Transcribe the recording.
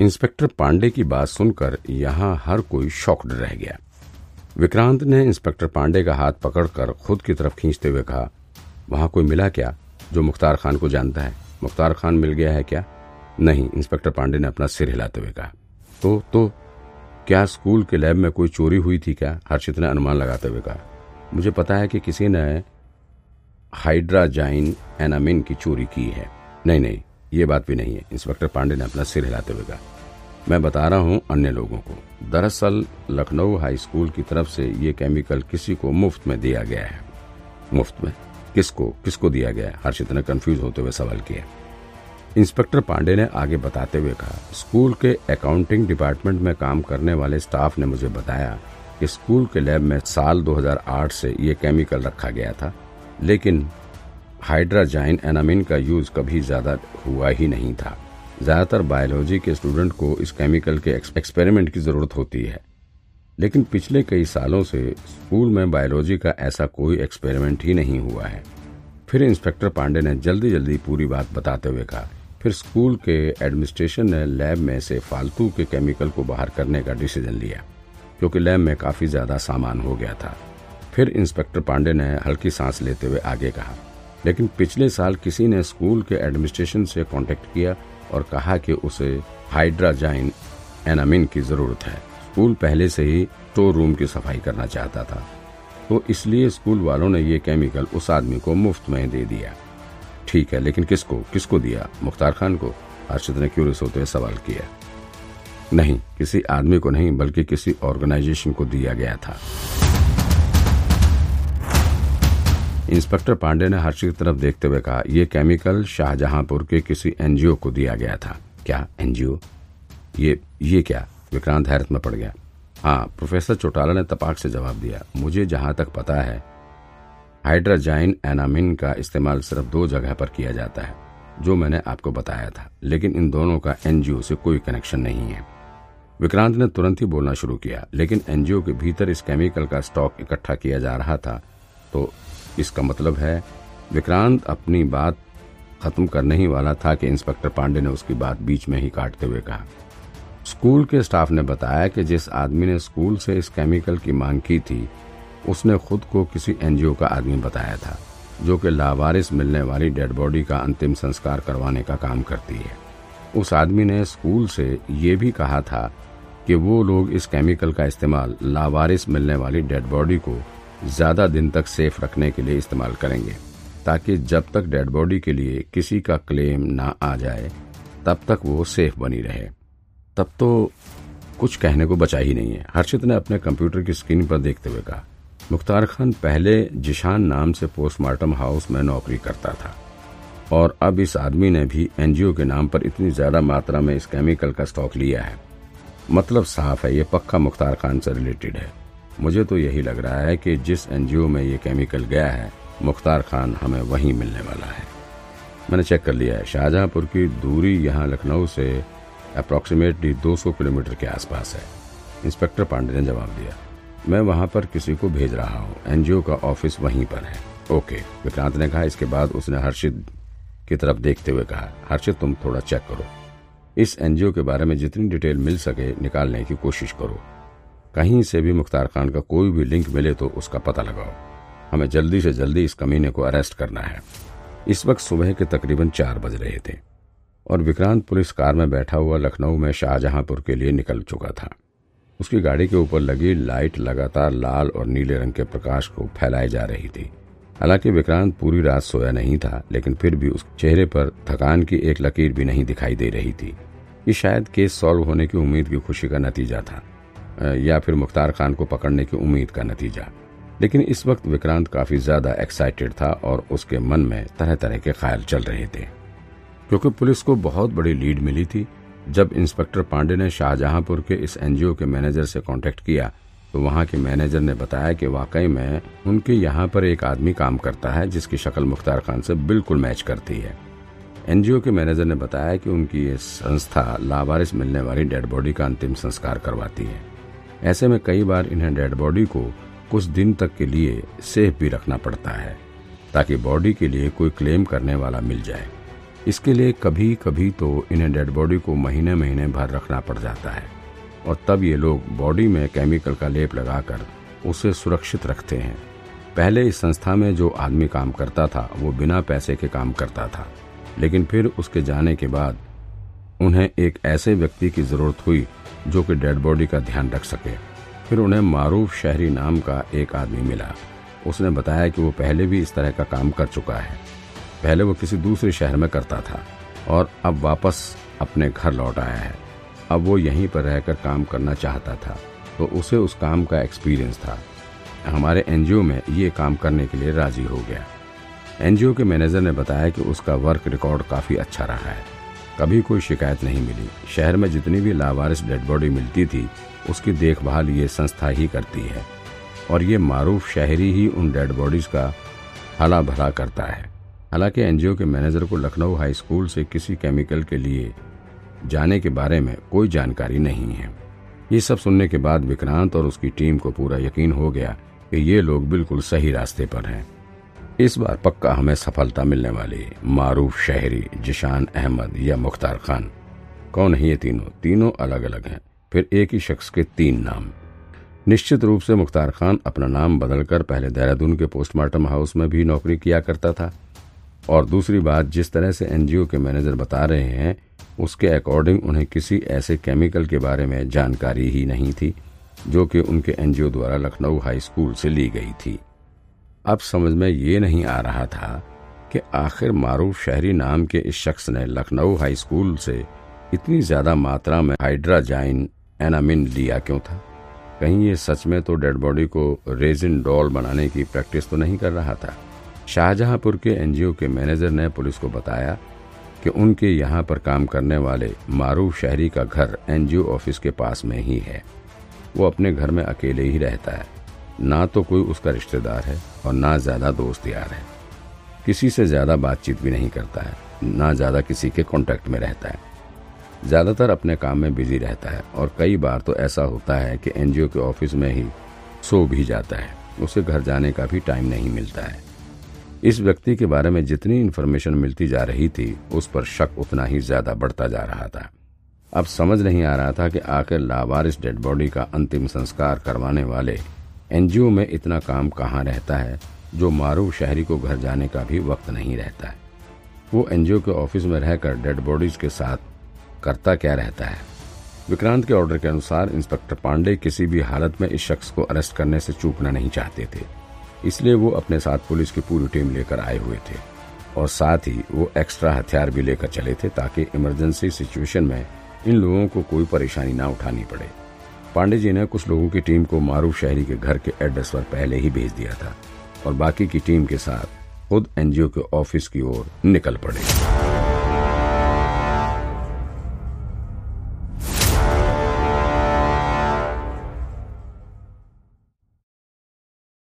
Inspector Pandey की बात सुनकर यहाँ हर कोई शॉक्ड रह गया। विक्रांत ने इंस्पेक्टर पांडे का हाथ पकड़कर खुद की तरफ़ खींचते हुए कहा, वहाँ कोई मिला क्या जो मुख्तार खान को जानता है? मुख्तार खान मिल गया है क्या? नहीं, इंस्पेक्टर पांडे ने अपना सिर हिलाते हुए कहा। तो तो क्या स्कूल के लैब में कोई चोरी हुई थी क्या? हर्षित ने अनुमान लगाते हुए कहा, मुझे पता है कि किसी ने हाइड्राजाइन एनामिन की चोरी की है। नहीं नहीं ये बात भी नहीं है। इंस्पेक्टर पांडे ने अपना सिर हिलाते हुए कहा। मैं बता रहा हूँ अन्य लोगों को। दरअसल, लखनऊ हाई स्कूल की तरफ़ से ये केमिकल किसी को मुफ़्त में दिया गया है। मुफ़्त में? किसको? किसको दिया गया है? हर्षित ने कंफ्यूज होते हुए सवाल किया इंस्पेक्टर पांडे ने आगे बताते हुए कहा, स्कूल के अकाउंटिंग डिपार्टमेंट में काम करने वाले स्टाफ ने मुझे बताया कि स्कूल के लैब में साल 2008 से ये केमिकल रखा गया था। लेकिन हाइड्राजाइन एनामिन का यूज़ कभी ज़्यादा हुआ ही नहीं था। ज़्यादातर बायोलॉजी के स्टूडेंट को इस केमिकल के एक्सपेरिमेंट की ज़रूरत होती है। लेकिन पिछले कई सालों से स्कूल में बायोलॉजी का ऐसा कोई एक्सपेरिमेंट ही नहीं हुआ है। फिर इंस्पेक्टर पांडे ने जल्दी जल्दी पूरी बात बताते हुए कहा। फिर स्कूल के एडमिनिस्ट्रेशन ने लैब में से फालतू के केमिकल को बाहर करने का डिसीज़न लिया, क्योंकि लैब में काफ़ी ज़्यादा सामान हो गया था। फिर इंस्पेक्टर पांडे ने हल्की सांस लेते हुए आगे कहा। लेकिन पिछले साल किसी ने स्कूल के एडमिनिस्ट्रेशन से कांटेक्ट किया और कहा कि उसे हाइड्राजाइन एनामिन की ज़रूरत है। स्कूल पहले से ही स्टोर रूम की सफ़ाई करना चाहता था। तो इसलिए स्कूल वालों ने ये केमिकल उस आदमी को मुफ़्त में दे दिया। ठीक है, लेकिन किसको? किसको दिया? मुख्तार खान को? अर्षद ने क्यूरियस होते हुए सवाल किया। नहीं, किसी आदमी को नहीं, बल्कि किसी ऑर्गेनाइजेशन को दिया गया था। इंस्पेक्टर पांडे ने हर्ष की तरफ़ देखते हुए कहा यह केमिकल शाहजहांपुर के किसी एनजीओ को दिया गया था। क्या एनजीओ? ये ये क्या? विक्रांत हैरत में पड़ गया। हाँ प्रोफेसर चौटाला ने तपाक से जवाब दिया। मुझे जहाँ तक पता है, हाइड्राजाइन एनामिन का इस्तेमाल सिर्फ़ दो जगह पर किया जाता है, जो मैंने आपको बताया था, लेकिन इन दोनों का एनजीओ से कोई कनेक्शन नहीं है। विक्रांत ने तुरंत ही बोलना शुरू किया, लेकिन एनजीओ के भीतर इस केमिकल का स्टॉक इकट्ठा किया जा रहा था तो इसका मतलब है, विक्रांत अपनी बात खत्म करने ही वाला था कि इंस्पेक्टर पांडे ने उसकी बात बीच में ही काटते हुए कहा। स्कूल के स्टाफ ने बताया कि जिस आदमी ने स्कूल से इस केमिकल की मांग की थी, उसने खुद को किसी एनजीओ का आदमी बताया था, जो कि लावारिस मिलने वाली डेड बॉडी का अंतिम संस्कार करवाने का काम करती है। उस आदमी ने स्कूल से ये भी कहा था कि वो लोग इस केमिकल का इस्तेमाल लावारिस मिलने वाली डेड बॉडी को ज़्यादा दिन तक सेफ़ रखने के लिए इस्तेमाल करेंगे, ताकि जब तक डेड बॉडी के लिए किसी का क्लेम ना आ जाए, तब तक वो सेफ़ बनी रहे। तब तो कुछ कहने को बचा ही नहीं है। हर्षित ने अपने कंप्यूटर की स्क्रीन पर देखते हुए कहा, मुख्तार खान पहले जिशान नाम से पोस्टमार्टम हाउस में नौकरी करता था, और अब इस आदमी ने भी एनजीओ के नाम पर इतनी ज़्यादा मात्रा में इस केमिकल का स्टॉक लिया है। मतलब साफ़ है, ये पक्का मुख्तार खान से रिलेटेड है। मुझे तो यही लग रहा है कि जिस एनजीओ में ये केमिकल गया है, मुख्तार खान हमें वहीं मिलने वाला है। मैंने चेक कर लिया है, शाहजहांपुर की दूरी यहाँ लखनऊ से अप्रोक्सीमेटली 200 किलोमीटर के आसपास है। इंस्पेक्टर पांडे ने जवाब दिया, मैं वहाँ पर किसी को भेज रहा हूँ, एनजीओ का ऑफ़िस वहीं पर है। ओके, विक्रांत ने कहा, इसके बाद उसने हर्षित की तरफ़ देखते हुए कहा, हर्षित, तुम थोड़ा चेक करो। इस एनजीओ के बारे में जितनी डिटेल मिल सके निकालने की कोशिश करो। कहीं से भी मुख्तार खान का कोई भी लिंक मिले तो उसका पता लगाओ। हमें जल्दी से जल्दी इस कमीने को अरेस्ट करना है। इस वक्त सुबह के तकरीबन चार बज रहे थे और विक्रांत पुलिस कार में बैठा हुआ लखनऊ में शाहजहांपुर के लिए निकल चुका था। उसकी गाड़ी के ऊपर लगी लाइट लगातार लाल और नीले रंग के प्रकाश को फैलाई जा रही थी। हालाँकि विक्रांत पूरी रात सोया नहीं था, लेकिन फिर भी उस चेहरे पर थकान की एक लकीर भी नहीं दिखाई दे रही थी ये शायद केस सॉल्व होने की उम्मीद की खुशी का नतीजा था। या फिर मुख्तार खान को पकड़ने की उम्मीद का नतीजा। लेकिन इस वक्त विक्रांत काफ़ी ज़्यादा एक्साइटेड था और उसके मन में तरह तरह के ख्याल चल रहे थे। क्योंकि पुलिस को बहुत बड़ी लीड मिली थी। जब इंस्पेक्टर पांडे ने शाहजहांपुर के इस एनजीओ के मैनेजर से कांटेक्ट किया तो वहाँ के मैनेजर ने बताया कि वाकई में उनके यहाँ पर एक आदमी काम करता है जिसकी शक्ल मुख्तार खान से बिल्कुल मैच करती है। एनजीओ के मैनेजर ने बताया कि उनकी ये संस्था लावारिस मिलने वाली डेड बॉडी का अंतिम संस्कार करवाती है। ऐसे में कई बार इन्हें डेड बॉडी को कुछ दिन तक के लिए सेफ़ भी रखना पड़ता है, ताकि बॉडी के लिए कोई क्लेम करने वाला मिल जाए। इसके लिए कभी कभी तो इन्हें डेड बॉडी को महीने महीने भर रखना पड़ जाता है, और तब ये लोग बॉडी में केमिकल का लेप लगाकर उसे सुरक्षित रखते हैं। पहले इस संस्था में जो आदमी काम करता था, वो बिना पैसे के काम करता था, लेकिन फिर उसके जाने के बाद उन्हें एक ऐसे व्यक्ति की ज़रूरत हुई जो कि डेड बॉडी का ध्यान रख सके। फिर उन्हें मारूफ शहरी नाम का एक आदमी मिला। उसने बताया कि वो पहले भी इस तरह का काम कर चुका है। पहले वो किसी दूसरे शहर में करता था और अब वापस अपने घर लौट आया है। अब वो यहीं पर रहकर काम करना चाहता था तो उसे उस काम का एक्सपीरियंस था। हमारे एनजीओ में ये काम करने के लिए राज़ी हो गया। एनजीओ के मैनेजर ने बताया कि उसका वर्क रिकॉर्ड काफ़ी अच्छा रहा है। कभी कोई शिकायत नहीं मिली। शहर में जितनी भी लावारिस डेड बॉडी मिलती थी, उसकी देखभाल ये संस्था ही करती है। और ये मारूफ शहरी ही उन डेड बॉडीज का हला भला करता है। हालाँकि एनजीओ के मैनेजर को लखनऊ हाई स्कूल से किसी केमिकल के लिए जाने के बारे में कोई जानकारी नहीं है। ये सब सुनने के बाद विक्रांत और उसकी टीम को पूरा यकीन हो गया कि ये लोग बिल्कुल सही रास्ते पर हैं। इस बार पक्का हमें सफलता मिलने वाली मारूफ शहरी जिशान अहमद या मुख्तार खान। कौन है ये तीनों? तीनों अलग अलग हैं। फिर एक ही शख्स के तीन नाम। निश्चित रूप से मुख्तार खान अपना नाम बदलकर पहले देहरादून के पोस्टमार्टम हाउस में भी नौकरी किया करता था। और दूसरी बात, जिस तरह से एनजीओ के मैनेजर बता रहे हैं, उसके अकॉर्डिंग उन्हें किसी ऐसे केमिकल के बारे में जानकारी ही नहीं थी, जो कि उनके एनजीओ द्वारा लखनऊ हाई स्कूल से ली गई थी। अब समझ में ये नहीं आ रहा था कि आखिर मारूफ शहरी नाम के इस शख्स ने लखनऊ हाई स्कूल से इतनी ज़्यादा मात्रा में हाइड्राजाइन एनामिन लिया क्यों था? कहीं ये सच में तो डेड बॉडी को रेजिन डॉल बनाने की प्रैक्टिस तो नहीं कर रहा था? शाहजहांपुर के एनजीओ के मैनेजर ने पुलिस को बताया कि उनके यहाँ पर काम करने वाले मारूफ शहरी का घर एनजीओ ऑफ़िस के पास में ही है। वो अपने घर में अकेले ही रहता है। ना तो कोई उसका रिश्तेदार है और ना ज़्यादा दोस्त यार है। किसी से ज़्यादा बातचीत भी नहीं करता है, ना ज़्यादा किसी के कांटेक्ट में रहता है। ज़्यादातर अपने काम में बिज़ी रहता है और कई बार तो ऐसा होता है कि एनजीओ के ऑफ़िस में ही सो भी जाता है, उसे घर जाने का भी टाइम नहीं मिलता है। इस व्यक्ति के बारे में जितनी इन्फॉर्मेशन मिलती जा रही थी, उस पर शक उतना ही ज़्यादा बढ़ता जा रहा था। अब समझ नहीं आ रहा था कि आखिर लावारिस डेड बॉडी का अंतिम संस्कार करवाने वाले एनजीओ में इतना काम कहाँ रहता है, जो मारू शहरी को घर जाने का भी वक्त नहीं रहता है। वो एनजीओ के ऑफ़िस में रहकर डेड बॉडीज के साथ करता क्या रहता है? विक्रांत के ऑर्डर के अनुसार इंस्पेक्टर पांडे किसी भी हालत में इस शख्स को अरेस्ट करने से चूकना नहीं चाहते थे। इसलिए वो अपने साथ पुलिस की पूरी टीम लेकर आए हुए थे और साथ ही वो एक्स्ट्रा हथियार भी लेकर चले थे ताकि इमरजेंसी सिचुएशन में इन लोगों को कोई परेशानी ना उठानी पड़े। पांडे जी ने कुछ लोगों की टीम को मारूफ शहरी के घर के एड्रेस पर पहले ही भेज दिया था और बाकी की टीम के साथ खुद एनजीओ के ऑफ़िस की ओर निकल पड़े।